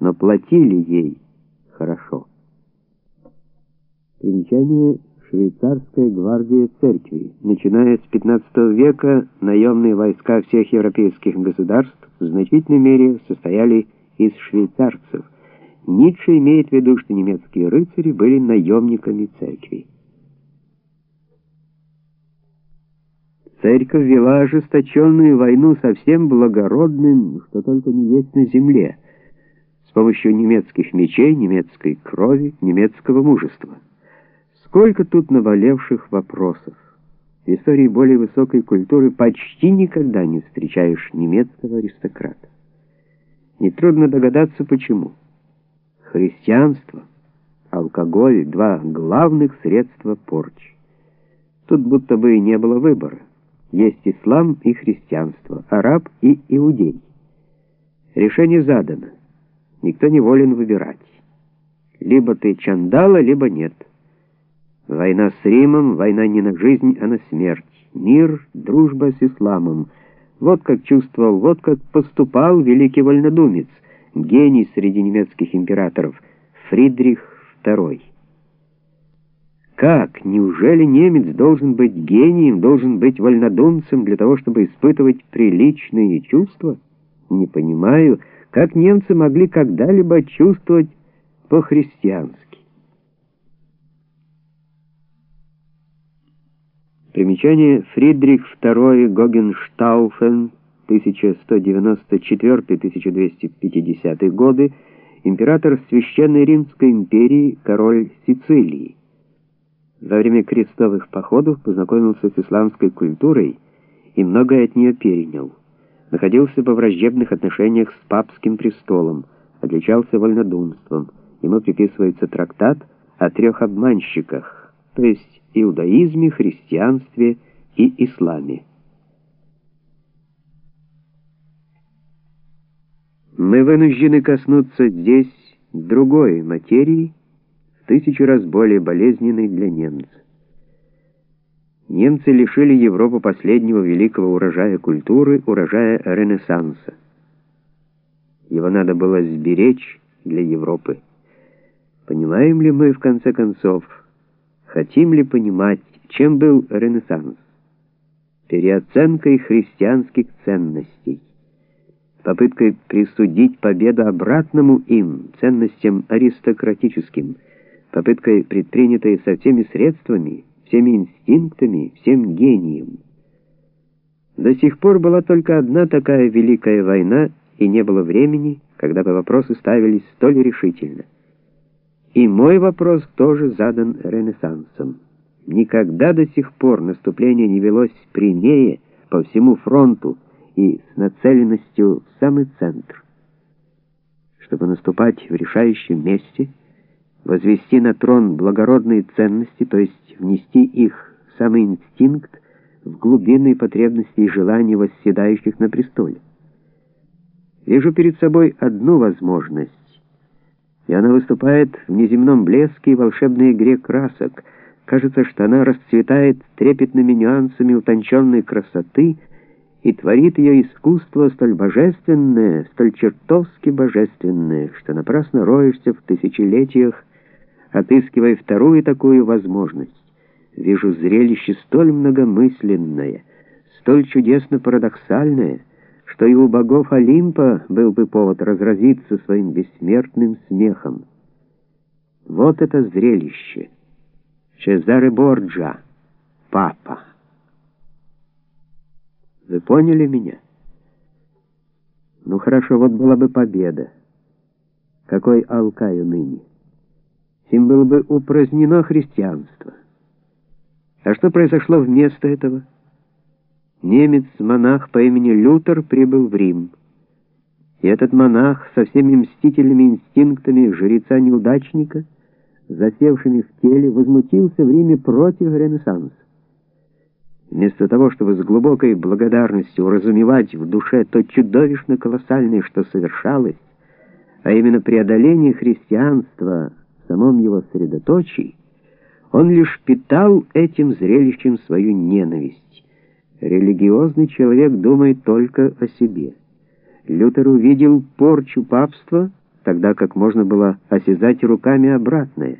но платили ей хорошо. Примечание швейцарская гвардия церкви. Начиная с 15 века наемные войска всех европейских государств в значительной мере состояли из швейцарцев. Ницше имеет в виду, что немецкие рыцари были наемниками церкви. Церковь вела ожесточенную войну со всем благородным, что только не есть на земле, с помощью немецких мечей, немецкой крови, немецкого мужества. Сколько тут навалевших вопросов. В истории более высокой культуры почти никогда не встречаешь немецкого аристократа. Нетрудно догадаться, почему. Христианство, алкоголь — два главных средства порчи. Тут будто бы и не было выбора. Есть ислам и христианство, араб и иудей. Решение задано. Никто не волен выбирать. Либо ты чандала, либо нет. Война с Римом, война не на жизнь, а на смерть. Мир, дружба с исламом. Вот как чувствовал, вот как поступал великий вольнодумец, гений среди немецких императоров, Фридрих II. Как? Неужели немец должен быть гением, должен быть вольнодумцем для того, чтобы испытывать приличные чувства? Не понимаю, как немцы могли когда-либо чувствовать по-христиански. Примечание Фридрих II Гогенштауфен 1194-1250 годы, император Священной Римской империи, король Сицилии. Во время крестовых походов познакомился с исламской культурой и многое от нее перенял. Находился во враждебных отношениях с папским престолом, отличался вольнодумством. Ему приписывается трактат о трех обманщиках, то есть иудаизме, христианстве и исламе. Мы вынуждены коснуться здесь другой материи, в тысячу раз более болезненной для немца. Немцы лишили Европу последнего великого урожая культуры, урожая Ренессанса. Его надо было сберечь для Европы. Понимаем ли мы, в конце концов, Хотим ли понимать, чем был Ренессанс? Переоценкой христианских ценностей, попыткой присудить победу обратному им, ценностям аристократическим, попыткой, предпринятой со всеми средствами, всеми инстинктами, всем гением. До сих пор была только одна такая великая война, и не было времени, когда бы вопросы ставились столь решительно. И мой вопрос тоже задан Ренессансом. Никогда до сих пор наступление не велось прямее по всему фронту и с нацеленностью в самый центр. Чтобы наступать в решающем месте, возвести на трон благородные ценности, то есть внести их самый инстинкт в глубинные потребности и желания восседающих на престоле. Вижу перед собой одну возможность и она выступает в неземном блеске и волшебной игре красок. Кажется, что она расцветает трепетными нюансами утонченной красоты и творит ее искусство столь божественное, столь чертовски божественное, что напрасно роешься в тысячелетиях, отыскивая вторую такую возможность. Вижу зрелище столь многомысленное, столь чудесно парадоксальное, что и у богов Олимпа был бы повод разразиться своим бессмертным смехом. Вот это зрелище. Чезаре Борджа, папа. Вы поняли меня? Ну хорошо, вот была бы победа. Какой алкаю ныне? Им было бы упразднено христианство. А что произошло вместо этого? Немец-монах по имени Лютер прибыл в Рим. И этот монах со всеми мстительными инстинктами жреца-неудачника, засевшими в теле, возмутился в Риме против Ренессанса. Вместо того, чтобы с глубокой благодарностью уразумевать в душе то чудовищно колоссальное, что совершалось, а именно преодоление христианства в самом его средоточии, он лишь питал этим зрелищем свою ненависть. Религиозный человек думает только о себе. Лютер увидел порчу папства, тогда как можно было осязать руками обратное.